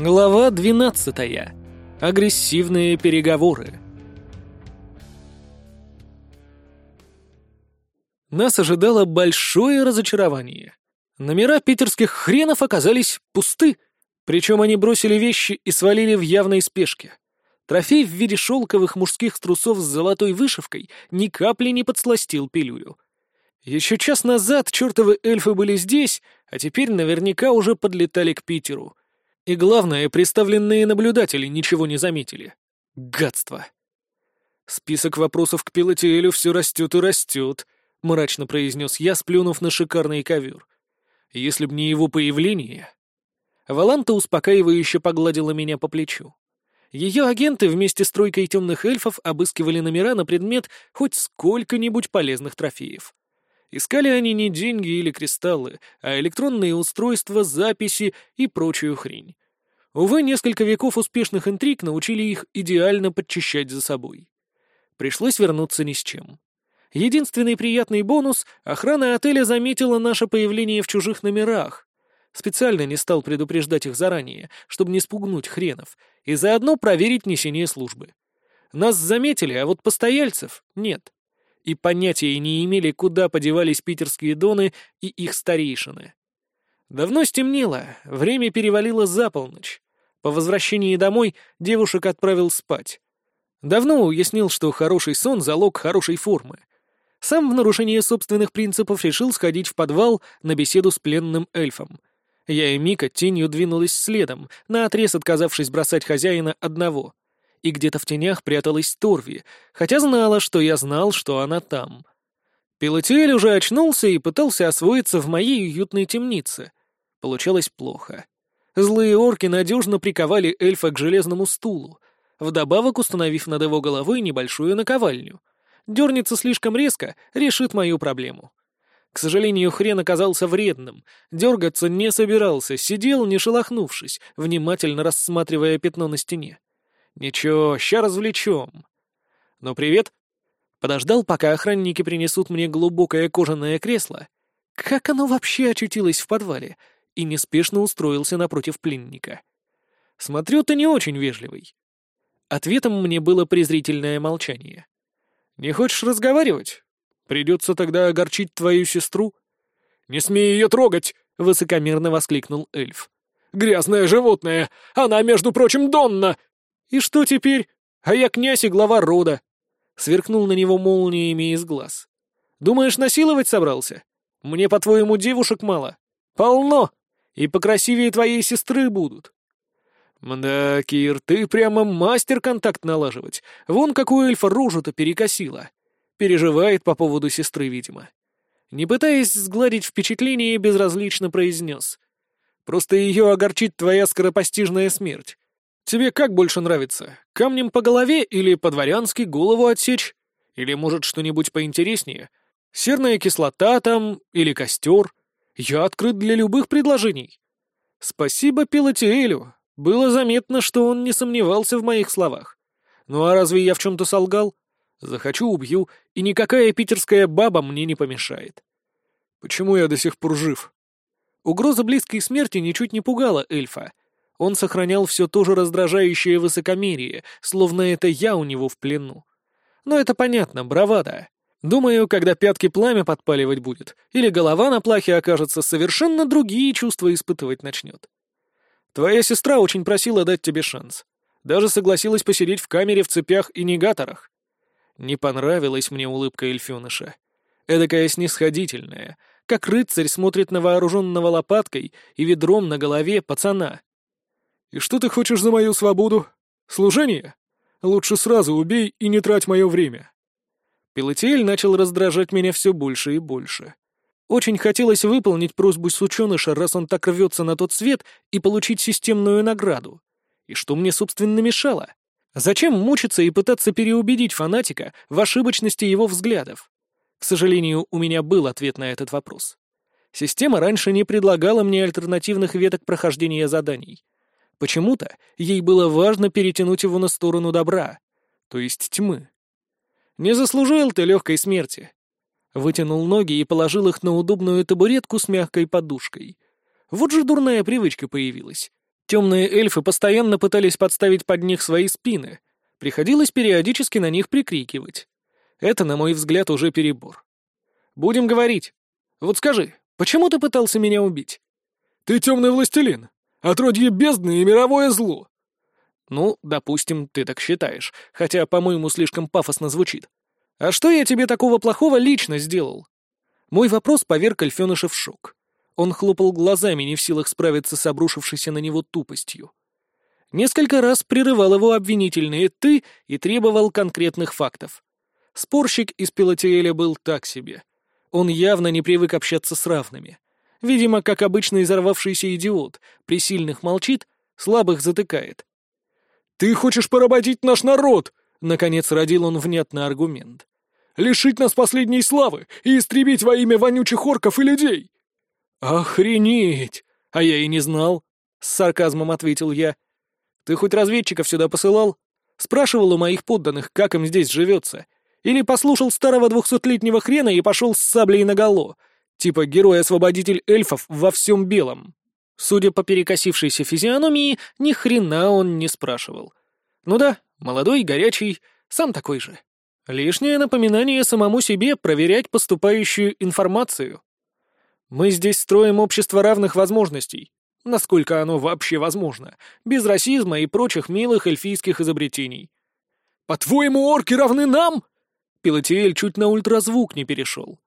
Глава 12. Агрессивные переговоры. Нас ожидало большое разочарование. Номера питерских хренов оказались пусты, причем они бросили вещи и свалили в явной спешке. Трофей в виде шелковых мужских трусов с золотой вышивкой ни капли не подсластил пилюлю. Еще час назад чертовы эльфы были здесь, а теперь наверняка уже подлетали к Питеру. И главное, представленные наблюдатели ничего не заметили. Гадство. Список вопросов к Пилотиэлю все растет и растет, мрачно произнес я, сплюнув на шикарный ковер. Если б не его появление... Валанта успокаивающе погладила меня по плечу. Ее агенты вместе с тройкой темных эльфов обыскивали номера на предмет хоть сколько-нибудь полезных трофеев. Искали они не деньги или кристаллы, а электронные устройства, записи и прочую хрень. Увы, несколько веков успешных интриг научили их идеально подчищать за собой. Пришлось вернуться ни с чем. Единственный приятный бонус — охрана отеля заметила наше появление в чужих номерах. Специально не стал предупреждать их заранее, чтобы не спугнуть хренов, и заодно проверить несение службы. Нас заметили, а вот постояльцев нет и понятия не имели, куда подевались питерские доны и их старейшины. Давно стемнело, время перевалило за полночь. По возвращении домой девушек отправил спать. Давно уяснил, что хороший сон — залог хорошей формы. Сам в нарушение собственных принципов решил сходить в подвал на беседу с пленным эльфом. Я и Мика тенью двинулась следом, наотрез отказавшись бросать хозяина одного — и где-то в тенях пряталась Торви, хотя знала, что я знал, что она там. Пилотиэль уже очнулся и пытался освоиться в моей уютной темнице. Получалось плохо. Злые орки надежно приковали эльфа к железному стулу, вдобавок установив над его головой небольшую наковальню. Дернется слишком резко, решит мою проблему. К сожалению, хрен оказался вредным. Дергаться не собирался, сидел, не шелохнувшись, внимательно рассматривая пятно на стене. «Ничего, ща развлечем». «Ну, привет». Подождал, пока охранники принесут мне глубокое кожаное кресло. Как оно вообще очутилось в подвале? И неспешно устроился напротив пленника. «Смотрю, ты не очень вежливый». Ответом мне было презрительное молчание. «Не хочешь разговаривать? Придется тогда огорчить твою сестру». «Не смей ее трогать!» — высокомерно воскликнул эльф. «Грязное животное! Она, между прочим, Донна!» «И что теперь? А я князь и глава рода!» Сверкнул на него молниями из глаз. «Думаешь, насиловать собрался? Мне, по-твоему, девушек мало? Полно! И покрасивее твоей сестры будут!» «Мда, Кир, ты прямо мастер контакт налаживать. Вон какую эльфа рожу-то перекосила. Переживает по поводу сестры, видимо». Не пытаясь сгладить впечатление, безразлично произнес. «Просто ее огорчит твоя скоропостижная смерть. Тебе как больше нравится? Камнем по голове или по-дворянски голову отсечь? Или, может, что-нибудь поинтереснее? Серная кислота там или костер? Я открыт для любых предложений. Спасибо Пилотиэлю. Было заметно, что он не сомневался в моих словах. Ну а разве я в чем-то солгал? Захочу — убью, и никакая питерская баба мне не помешает. Почему я до сих пор жив? Угроза близкой смерти ничуть не пугала эльфа, он сохранял все то же раздражающее высокомерие, словно это я у него в плену. Но это понятно, бравада. Думаю, когда пятки пламя подпаливать будет, или голова на плахе окажется, совершенно другие чувства испытывать начнет. Твоя сестра очень просила дать тебе шанс. Даже согласилась посидеть в камере в цепях и негаторах. Не понравилась мне улыбка эльфеныша. Эдакая снисходительная, как рыцарь смотрит на вооруженного лопаткой и ведром на голове пацана. «И что ты хочешь за мою свободу? Служение? Лучше сразу убей и не трать мое время». Пилотиэль начал раздражать меня все больше и больше. Очень хотелось выполнить просьбу сученыша, раз он так рвется на тот свет, и получить системную награду. И что мне, собственно, мешало? Зачем мучиться и пытаться переубедить фанатика в ошибочности его взглядов? К сожалению, у меня был ответ на этот вопрос. Система раньше не предлагала мне альтернативных веток прохождения заданий. Почему-то ей было важно перетянуть его на сторону добра, то есть тьмы. «Не заслужил ты легкой смерти!» Вытянул ноги и положил их на удобную табуретку с мягкой подушкой. Вот же дурная привычка появилась. Темные эльфы постоянно пытались подставить под них свои спины. Приходилось периодически на них прикрикивать. Это, на мой взгляд, уже перебор. Будем говорить. Вот скажи, почему ты пытался меня убить? Ты темный властелин, отродье бездны и мировое зло. Ну, допустим, ты так считаешь, хотя, по-моему, слишком пафосно звучит. А что я тебе такого плохого лично сделал? Мой вопрос поверг Альфёныша в шок. Он хлопал глазами, не в силах справиться с обрушившейся на него тупостью. Несколько раз прерывал его обвинительные «ты» и требовал конкретных фактов. Спорщик из Пилотиэля был так себе. Он явно не привык общаться с равными. Видимо, как обычный взорвавшийся идиот, при сильных молчит, слабых затыкает. «Ты хочешь поработить наш народ!» — наконец родил он внятный аргумент. «Лишить нас последней славы и истребить во имя вонючих орков и людей!» «Охренеть! А я и не знал!» — с сарказмом ответил я. «Ты хоть разведчиков сюда посылал? Спрашивал у моих подданных, как им здесь живется? Или послушал старого двухсотлетнего хрена и пошел с саблей наголо? Типа герой-освободитель эльфов во всем белом?» Судя по перекосившейся физиономии, ни хрена он не спрашивал. Ну да, молодой, горячий, сам такой же. Лишнее напоминание самому себе проверять поступающую информацию. Мы здесь строим общество равных возможностей. Насколько оно вообще возможно, без расизма и прочих милых эльфийских изобретений. «По-твоему, орки равны нам?» Пилотиэль чуть на ультразвук не перешел.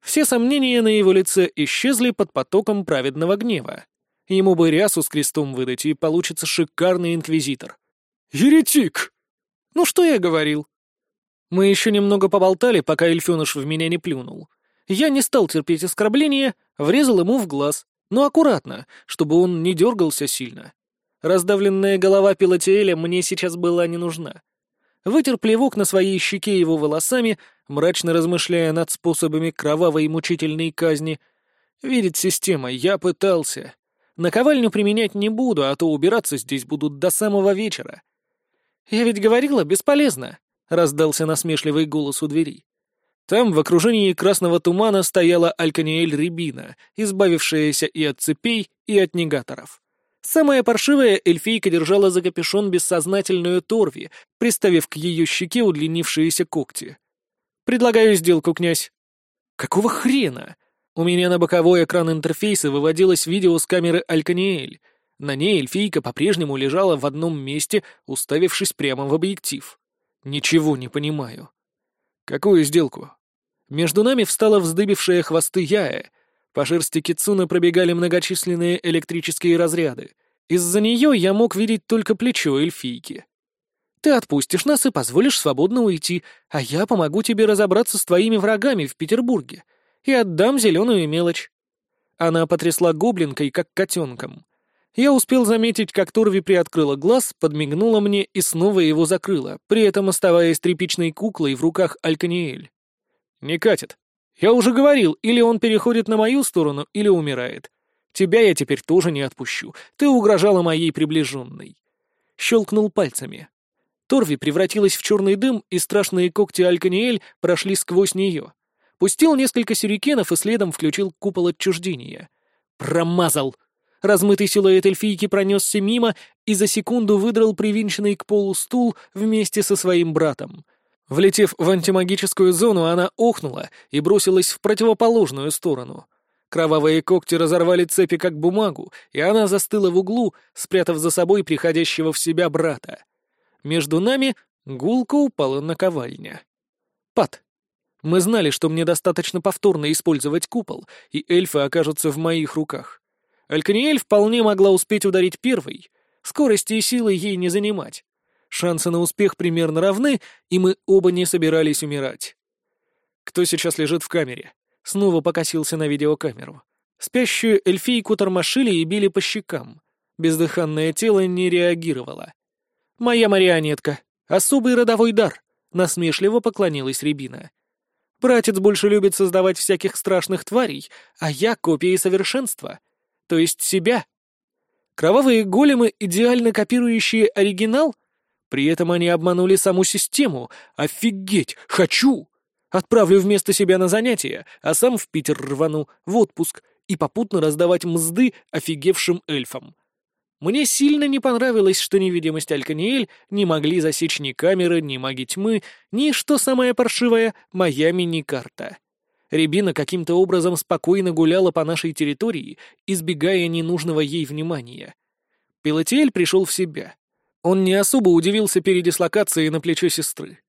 Все сомнения на его лице исчезли под потоком праведного гнева. Ему бы рясу с крестом выдать, и получится шикарный инквизитор. «Еретик!» «Ну что я говорил?» Мы еще немного поболтали, пока эльфеныш в меня не плюнул. Я не стал терпеть оскорбления, врезал ему в глаз, но аккуратно, чтобы он не дергался сильно. Раздавленная голова Пилотиэля мне сейчас была не нужна. Вытер плевок на своей щеке его волосами, мрачно размышляя над способами кровавой и мучительной казни. Видит система, я пытался. Наковальню применять не буду, а то убираться здесь будут до самого вечера. «Я ведь говорила, бесполезно», — раздался насмешливый голос у двери. Там, в окружении красного тумана, стояла Альканиэль Рябина, избавившаяся и от цепей, и от негаторов. Самая паршивая эльфийка держала за капюшон бессознательную Торви, приставив к ее щеке удлинившиеся когти. «Предлагаю сделку, князь». «Какого хрена?» У меня на боковой экран интерфейса выводилось видео с камеры Альканиэль. На ней эльфийка по-прежнему лежала в одном месте, уставившись прямо в объектив. Ничего не понимаю. Какую сделку? Между нами встала вздыбившая хвосты Яя. По шерсти Кицуна пробегали многочисленные электрические разряды. Из-за нее я мог видеть только плечо эльфийки. Ты отпустишь нас и позволишь свободно уйти, а я помогу тебе разобраться с твоими врагами в Петербурге и отдам зеленую мелочь». Она потрясла гоблинкой, как котенком. Я успел заметить, как Торви приоткрыла глаз, подмигнула мне и снова его закрыла, при этом оставаясь тряпичной куклой в руках Альканиэль. «Не катит. Я уже говорил, или он переходит на мою сторону, или умирает. Тебя я теперь тоже не отпущу. Ты угрожала моей приближенной». Щелкнул пальцами. Торви превратилась в черный дым, и страшные когти Альканиэль прошли сквозь нее. Пустил несколько сюрикенов и следом включил купол отчуждения. Промазал! Размытый силуэт эльфийки пронесся мимо и за секунду выдрал привинченный к полу стул вместе со своим братом. Влетев в антимагическую зону, она охнула и бросилась в противоположную сторону. Кровавые когти разорвали цепи как бумагу, и она застыла в углу, спрятав за собой приходящего в себя брата. Между нами гулко упала наковальня. Пат. Мы знали, что мне достаточно повторно использовать купол, и эльфы окажутся в моих руках. Альканиэль вполне могла успеть ударить первой. Скорости и силы ей не занимать. Шансы на успех примерно равны, и мы оба не собирались умирать. Кто сейчас лежит в камере? Снова покосился на видеокамеру. Спящую эльфийку тормошили и били по щекам. Бездыханное тело не реагировало. «Моя марионетка. Особый родовой дар», — насмешливо поклонилась Рябина. Братец больше любит создавать всяких страшных тварей, а я — копии совершенства. То есть себя. Кровавые големы, идеально копирующие оригинал? При этом они обманули саму систему. Офигеть! Хочу! Отправлю вместо себя на занятия, а сам в Питер рвану, в отпуск, и попутно раздавать мзды офигевшим эльфам. Мне сильно не понравилось, что невидимость Альканиэль не могли засечь ни камеры, ни маги тьмы, ни, что самое паршивое, моя мини-карта. Рябина каким-то образом спокойно гуляла по нашей территории, избегая ненужного ей внимания. Пилотиэль пришел в себя. Он не особо удивился передислокации на плечо сестры.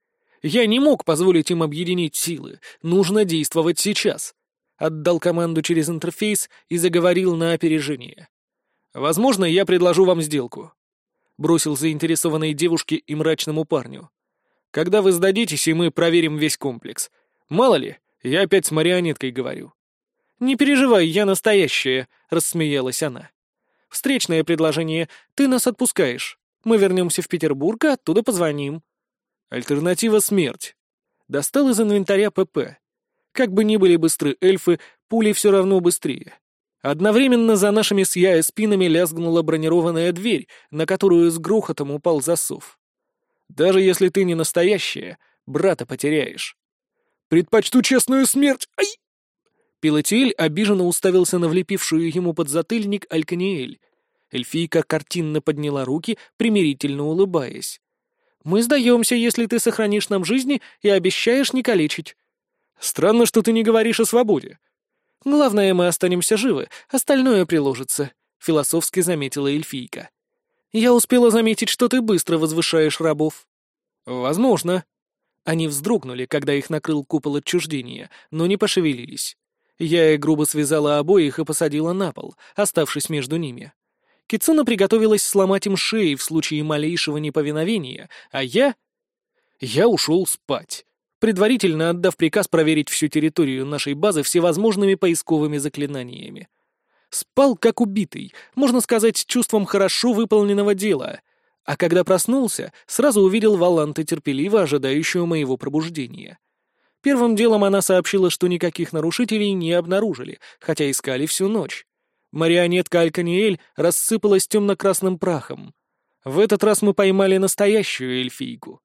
Я не мог позволить им объединить силы, нужно действовать сейчас. Отдал команду через интерфейс и заговорил на опережение. Возможно, я предложу вам сделку. Бросил заинтересованной девушке и мрачному парню. Когда вы сдадитесь, и мы проверим весь комплекс. Мало ли, я опять с марионеткой говорю. «Не переживай, я настоящая», — рассмеялась она. «Встречное предложение. Ты нас отпускаешь. Мы вернемся в Петербург, а оттуда позвоним». Альтернатива — смерть. Достал из инвентаря ПП. Как бы ни были быстры эльфы, пули все равно быстрее. Одновременно за нашими с Яя спинами лязгнула бронированная дверь, на которую с грохотом упал засов. Даже если ты не настоящая, брата потеряешь. Предпочту честную смерть! Ай! Пилотиэль обиженно уставился на влепившую ему под затыльник Альканиэль. Эльфийка картинно подняла руки, примирительно улыбаясь. «Мы сдаемся, если ты сохранишь нам жизни и обещаешь не калечить». «Странно, что ты не говоришь о свободе. Главное, мы останемся живы, остальное приложится», — философски заметила эльфийка. «Я успела заметить, что ты быстро возвышаешь рабов». «Возможно». Они вздрогнули, когда их накрыл купол отчуждения, но не пошевелились. Я и грубо связала обоих и посадила на пол, оставшись между ними. Кицуна приготовилась сломать им шеи в случае малейшего неповиновения, а я... Я ушел спать предварительно отдав приказ проверить всю территорию нашей базы всевозможными поисковыми заклинаниями. Спал как убитый, можно сказать, с чувством хорошо выполненного дела, а когда проснулся, сразу увидел Валанты, терпеливо ожидающую моего пробуждения. Первым делом она сообщила, что никаких нарушителей не обнаружили, хотя искали всю ночь. Марионетка Альканиэль рассыпалась темно-красным прахом. В этот раз мы поймали настоящую эльфийку.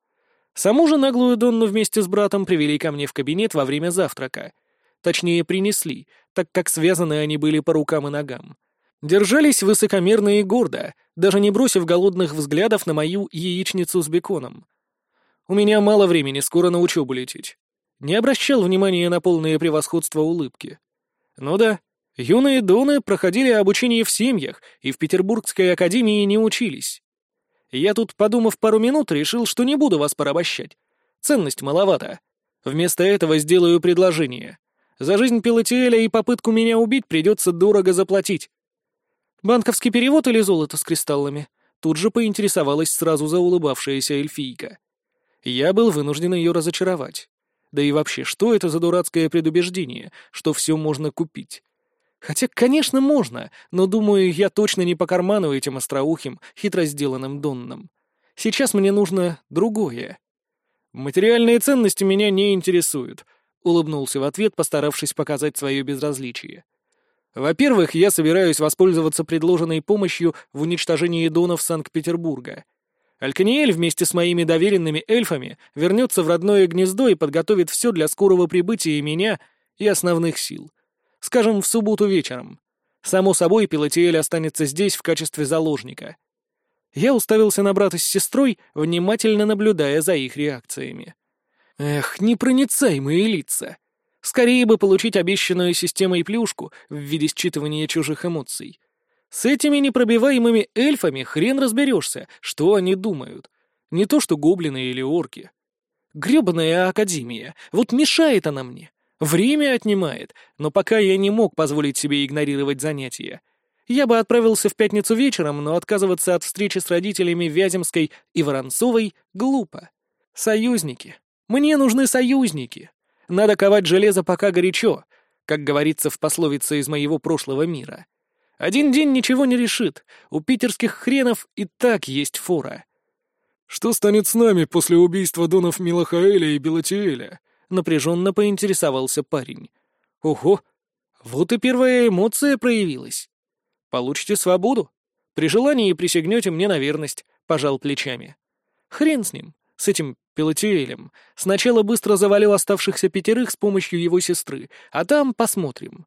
Саму же наглую Донну вместе с братом привели ко мне в кабинет во время завтрака. Точнее, принесли, так как связаны они были по рукам и ногам. Держались высокомерно и гордо, даже не бросив голодных взглядов на мою яичницу с беконом. У меня мало времени, скоро на учебу лететь. Не обращал внимания на полное превосходство улыбки. Ну да, юные Доны проходили обучение в семьях и в Петербургской академии не учились. Я тут, подумав пару минут, решил, что не буду вас порабощать. Ценность маловато. Вместо этого сделаю предложение. За жизнь Пилотиэля и попытку меня убить придется дорого заплатить. Банковский перевод или золото с кристаллами? Тут же поинтересовалась сразу заулыбавшаяся эльфийка. Я был вынужден ее разочаровать. Да и вообще, что это за дурацкое предубеждение, что все можно купить? Хотя, конечно, можно, но, думаю, я точно не по карману этим остроухим, хитро сделанным Донном. Сейчас мне нужно другое. Материальные ценности меня не интересуют, — улыбнулся в ответ, постаравшись показать свое безразличие. Во-первых, я собираюсь воспользоваться предложенной помощью в уничтожении донов Санкт-Петербурга. Альканиэль вместе с моими доверенными эльфами вернется в родное гнездо и подготовит все для скорого прибытия меня и основных сил — Скажем, в субботу вечером. Само собой, Пилотиэль останется здесь в качестве заложника. Я уставился на брата с сестрой, внимательно наблюдая за их реакциями. Эх, непроницаемые лица. Скорее бы получить обещанную системой плюшку в виде считывания чужих эмоций. С этими непробиваемыми эльфами хрен разберешься, что они думают. Не то что гоблины или орки. Гребаная академия, вот мешает она мне. Время отнимает, но пока я не мог позволить себе игнорировать занятия. Я бы отправился в пятницу вечером, но отказываться от встречи с родителями Вяземской и Воронцовой глупо. Союзники. Мне нужны союзники. Надо ковать железо пока горячо, как говорится в пословице из моего прошлого мира. Один день ничего не решит, у питерских хренов и так есть фора. «Что станет с нами после убийства донов Милахаэля и Белатиэля?» Напряженно поинтересовался парень. «Ого! Вот и первая эмоция проявилась. Получите свободу. При желании присягнете мне на верность», — пожал плечами. «Хрен с ним, с этим Пелотиэлем. Сначала быстро завалил оставшихся пятерых с помощью его сестры, а там посмотрим.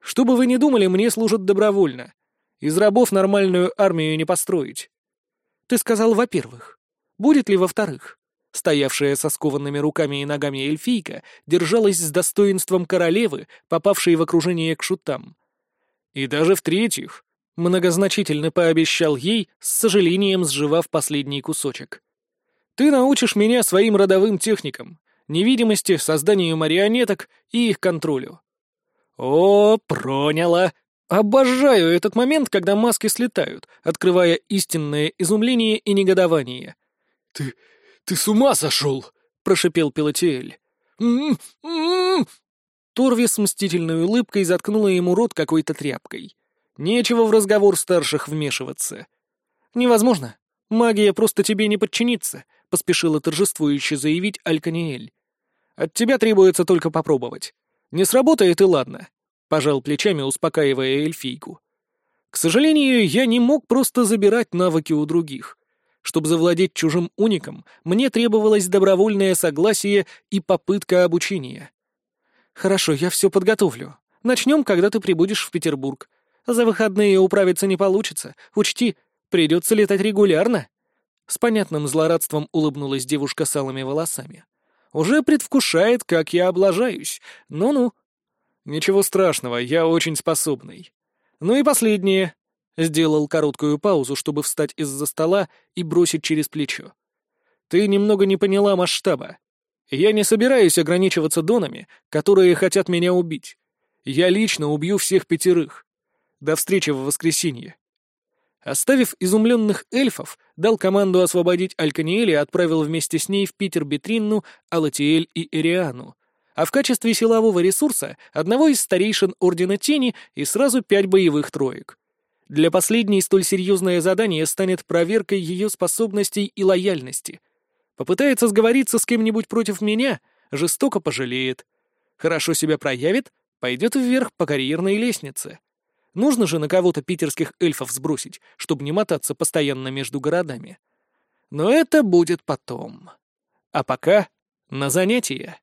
Что бы вы ни думали, мне служат добровольно. Из рабов нормальную армию не построить. Ты сказал, во-первых. Будет ли во-вторых? Стоявшая со скованными руками и ногами эльфийка держалась с достоинством королевы, попавшей в окружение к шутам. И даже в-третьих, многозначительно пообещал ей, с сожалением сживав последний кусочек. Ты научишь меня своим родовым техникам, невидимости, созданию марионеток и их контролю. О, проняло! Обожаю этот момент, когда маски слетают, открывая истинное изумление и негодование. «Ты... ты с ума сошел!» — прошипел Пелотиэль. «М-м-м!» Торви с мстительной улыбкой заткнула ему рот какой-то тряпкой. Нечего в разговор старших вмешиваться. «Невозможно. Магия просто тебе не подчинится», — поспешила торжествующе заявить Альканиэль. «От тебя требуется только попробовать. Не сработает и ладно пожал плечами, успокаивая эльфийку. К сожалению, я не мог просто забирать навыки у других. Чтобы завладеть чужим уником, мне требовалось добровольное согласие и попытка обучения. Хорошо, я все подготовлю. Начнем, когда ты прибудешь в Петербург. За выходные управиться не получится. Учти, придется летать регулярно. С понятным злорадством улыбнулась девушка с алыми волосами. Уже предвкушает, как я облажаюсь. Ну-ну. «Ничего страшного, я очень способный. Ну и последнее». Сделал короткую паузу, чтобы встать из-за стола и бросить через плечо. «Ты немного не поняла масштаба. Я не собираюсь ограничиваться донами, которые хотят меня убить. Я лично убью всех пятерых. До встречи в воскресенье». Оставив изумленных эльфов, дал команду освободить Альканиэль и отправил вместе с ней в Питер Бетринну, Алатиэль и Эриану, а в качестве силового ресурса одного из старейшин Ордена Тени и сразу пять боевых троек. Для последней столь серьезное задание станет проверкой ее способностей и лояльности. Попытается сговориться с кем-нибудь против меня, жестоко пожалеет. Хорошо себя проявит, пойдет вверх по карьерной лестнице. Нужно же на кого-то питерских эльфов сбросить, чтобы не мотаться постоянно между городами. Но это будет потом. А пока на занятия.